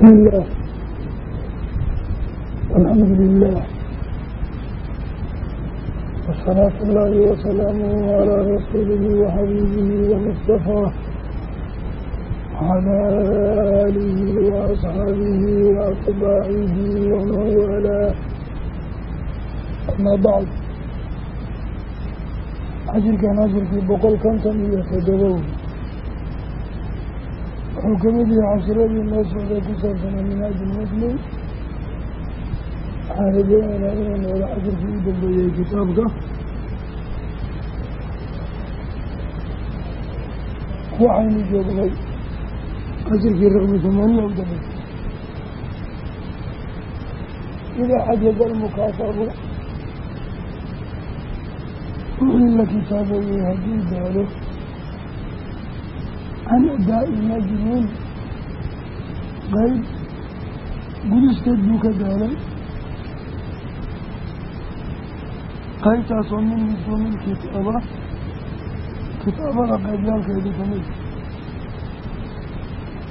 bismi illah alxamdu lilah wasalaatu llaahi wasalaamuhu calaa rasuulihi waxabiibihi wamustafaa wcalaa aalihi waasxaabihi waatbaacihi waman waalaa amaa bacd cashirkan cashirkii boqol konton iyo toddoba wuxuu ka mid yahay cashiradii noo socday ku saabsanaa minaaji muslim waxaan rajeynaynaa inaynu wada cashirkii u dambeeyey kitaabka. Waxaynu joognay cashirkii raqmi tamaaniya u dambeysay idaa xajaza almukaasabu wixii la kitaabeeyey haddii daalo can adaa'i najmin qeyb gudisteed buu ka daalay qaybtaasoo min nujuumin kitaaba kitaabada qeybyaalkeedii ka mid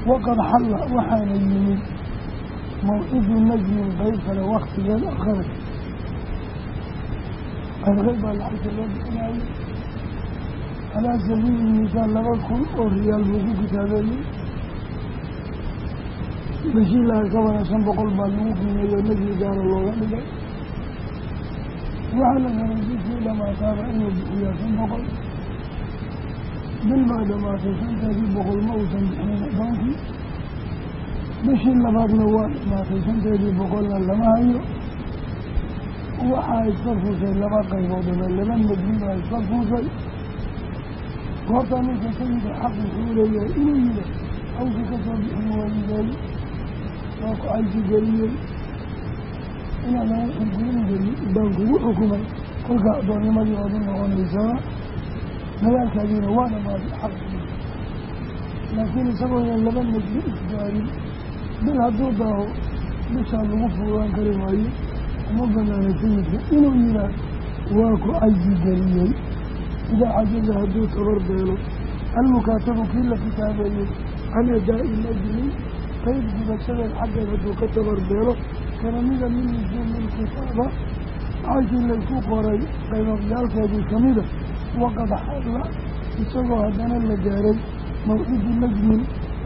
waqad xalla waxaana yimid mawcidu najmin qeyb kale waktigeed akharay qaybqeyb baa lacagta loo bixinaayo calaa sabiili misaal laba kun oo riyaal buu ku kitaabeeyey bishii laga ka shan boqol baa lagu qiimeeyo najmi gaara looga dhigay. Waxaa la rabay bishii dhamaataaba inuu bixiyaa shan boqol. Bil baa dhamaatay shanteedii boqol ma uusan bixinin adoonkii bishii labaadna waa dhamaatay shanteedii boqolna lama hayo. Waxaa iska fuushay laba qaybood oo laba najmi baa iska fuushay goortaa ninka ka yida xaq wuxuu leeyahay inuu yida hawsha ka soo bixin wayidaayo waa ku caysi geliyey inaadan wixii gurin gelin baan kugu xukumay kolkaa addoonnimadii ood u noqonaysaa dagaalkaadiina waa dhamaaday xaq laakiin isagoodan laba najmi isgaarin bil hadduu daaho bishaa lagu fuugaan kari maayo uma banaana sayidka inuu yihaah waa ku caysi geliyey idaa cajaza hadduu tabar beelo. Almukaatabu kii la kitaabeeyey can adaa'i najmi qayb gudashadeed xaggeed hadduu ka tabar beelo. Kana mida min nujuumi lkitaaba lacagtii laysku qoray qaybabyaalkeedii kamida waqad xalla isagoo haddana la gaaray mawcidu najmin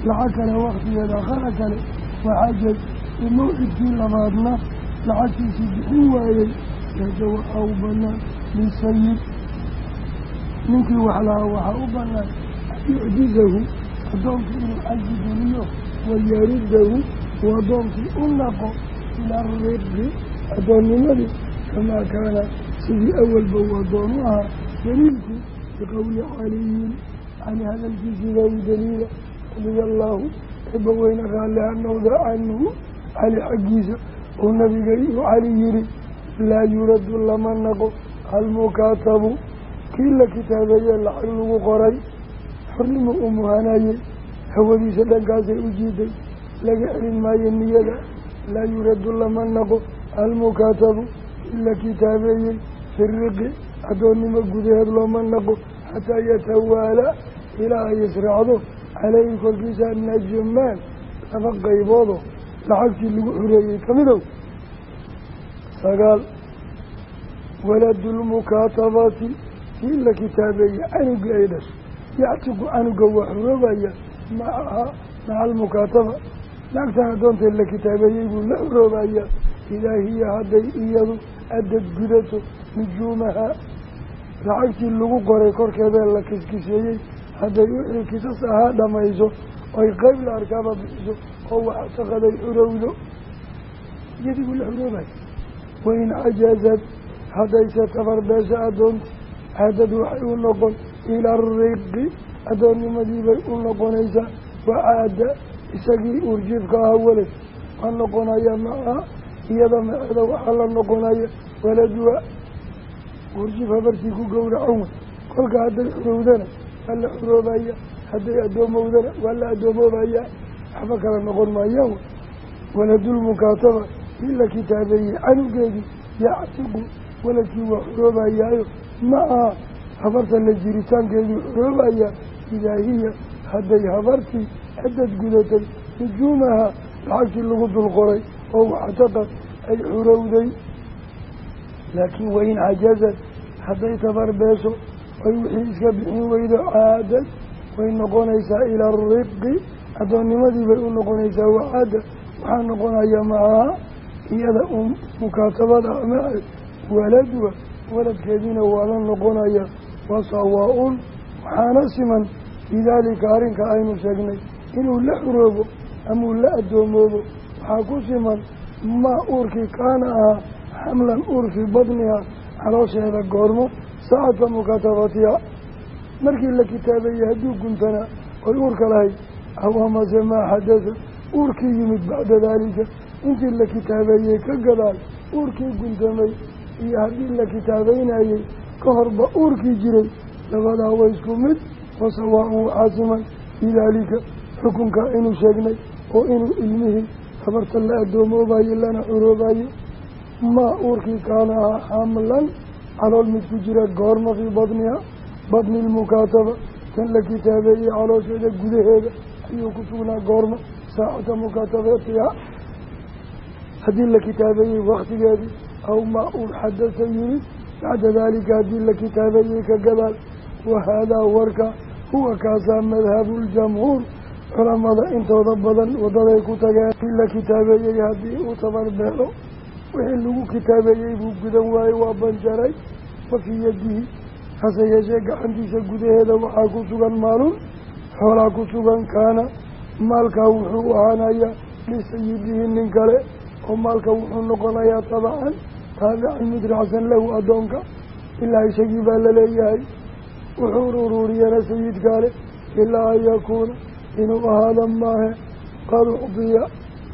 lacag kale waktigeeda akhara kale. Waxaajed in mawcidkii labaadna lacagtiisii bixin waayey yajawa au banaan lisayid ninkii wax lahaa waxaa u banaan an yucjizahu addoonkii inuu caji geliyo wayaridahu uu addoonkii u naqo ilaa riqi addoonnimadii kamaa kaana sidii awalba uu addoon u ahaa daliilku biqowli caliyin cali hadalkiisii baa u daliila radia allaahu eba weyne raalli ha noqda canhu cali xaggiisa uu nabiga uu cali yihi laa yuraddu lama naqo almukaatabu kii la kitaabeeye lacag lagu qoray xornimo u muhanayey hawadiisa dhankaasay u jiiday laga celin maayo niyada laa yuraddu lama naqo almukaatabu kii la kitaabeeyey fi riqi addoonnimo gudaheed looma naqo xataa yatawaala ilaa ay israacdo caleyhi korkiisa najmaan laba qayboodo lacagtii lagu xureeyey kamidow sagaal waladulmukaatabati kii la kitaabeeyey canuga ay dhasho yactigu canuga xuroobaya macaha maca almukaataba lacagtan addoontay la kitaabeeyey buu la xuroobaya idaa hiya hadday iyadu adad gudato nujuumaha lacagtii lagu qoray korkeedee la kiskiseeyey hadday wixii kisas ahaa dhamayso oy qeyb la arkaaba bixiso oo waxtaqaday xurowdo iyadii buu la xuroobaya wain cajazad haddayse tabarbeesha addoonti caadad waxay u noqon ilaa riqi addoonnimadii bay u noqonaysaa wacaada isagii urjiifka ahaa welad waa noqonaya macaha iyada maceeda waxaa la noqonaya waladuwa urjiif habartii ku gowracan wey kolka hadday xurowdana waa la xuroobaya hadday addoomowdana waa la addoomoobaya waxba kala noqon maayaan wey waladulmukaataba kii la kitaabeeyey canugeedii yactiqu waladkii waa xuroobayaayo macaha habarta la jiritaankeeduu xoroobayaa idaa hiya hadday habartii cadad gudatay nujuumaha lacagtii lagu dul qoray oo waxtaqad ay xurowday. Laakiin wain cajazad hadday tabarbeesho oy wixii iska bixin weydo caadad way noqonaysaa ila ariqi addoonnimadii bay u noqonaysaa wacaada waxaa noqonaya macaha iyada u mukaatabada maceed waladwa waladkeediina waa la noqonaya wasawaa-un waxaana siman bidaalika arrinka aynu sheegnay. Inuu la xuroobo amauu la addoomoobo waxaa ku siman maa uurkii kaana ahaa xamlan uur fii badniha caloosheeda goormo saacadka mukaatabatiha markii la kitaabeeyey hadduu guntanaa oy uurka lahayd aw amase maa xadada uurkii yimid bacda daalika. Intii la kitaabeeyey ka gadaal uurkii guntamay iyo haddii la kitaabeynayey ka horba uurkii jiray labadaa waa isku mid wasawaa-un waxaa siman fii daalika xukunka inuu sheegnay oo inuu ilmihii tabarta la adoomoobayo lana curoobayo maa uurkii kaana ahaa xamlan calool mid ku jira goorma fii badniha badni lmukaataba tan la kitaabeeyey caloosheeda gudaheeda ayuu ku sugnaa goorma saacata mukaatabatiha haddii la kitaabeeyey waktigeedii aw maa uu xadasa yimid bacda daalika haddii la kitaabeeyey ka gadaal wahaadaa warka huwa kaasaa madhabu ljamhuur culamada intooda badan wadaday ku tageen haddii la kitaabeeyey haddii uu tabarbeelo wixii lagu kitaabeeyey buu gudan waayey waa banjaray wa fii yadihi hase yeeshee gacantiisa gudaheeda waxaa ku sugan maalun xoolaa ku sugan kaana maalkaa wuxuu ahaanayaa lisayidihi nin kale oo maalka wuxuu noqonayaa tabacan taabican mid raacsan lahu addoonka ilaa isagii baa la leeyahay wuxuu uruuriyana sayidkaale ilaa an yakuuna inuu ahaada maahe qad ucdiya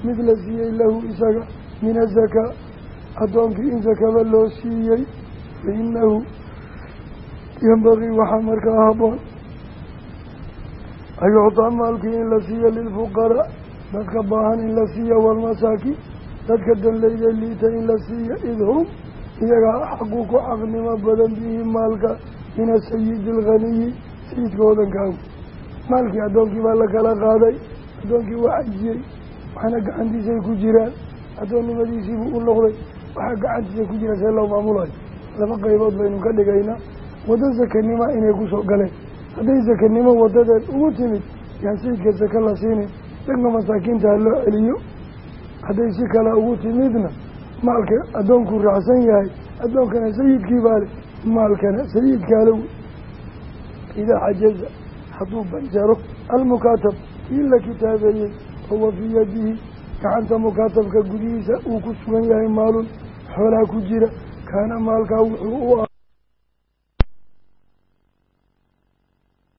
mid la siiyey lahu isaga min azakaa addoonkii in sakaba loo siiyey fa inahu yambagii waxaa markaa haboon an yucdaa maalkii in la siiyo lilfuqaraa dadka baahan in la siiyo walmasaakiin dadka danleyda liita in la siiyo id iyagaa xaqu ku xaqnimo badan bihi maalka min asayidi alghaniyi sayidka hodankaagu maalkii addoonkii baa la kala qaaday addoonkii waa xajiyey waxaana gacantiisay ku jiraan. Addoonnimadiisiibuu u noqday waxaa gacantiisa ku jira see loo maamulayo. Laba qaybood baynu ka dhigaynaa waddo sakanima inay ku soo galeen. Hadday sakanimo wadadeed ugu timid yaan sayidka saka la siinin. Dadka masaakiinta ha loo celiyo hadday si kale ugu timidna maalka addoonkuu raacsan yahay addoonkana sayidkii baale maalkana sayidkaale wey idaa xajaza hadduu banjaro almukaatab kii la kitaabeeyey huwa fii yadihi gacanta mukaatabka gudihiisa uu ku sugan yahay maalun xoolaa ku jira kaana maalkaa wuxuu u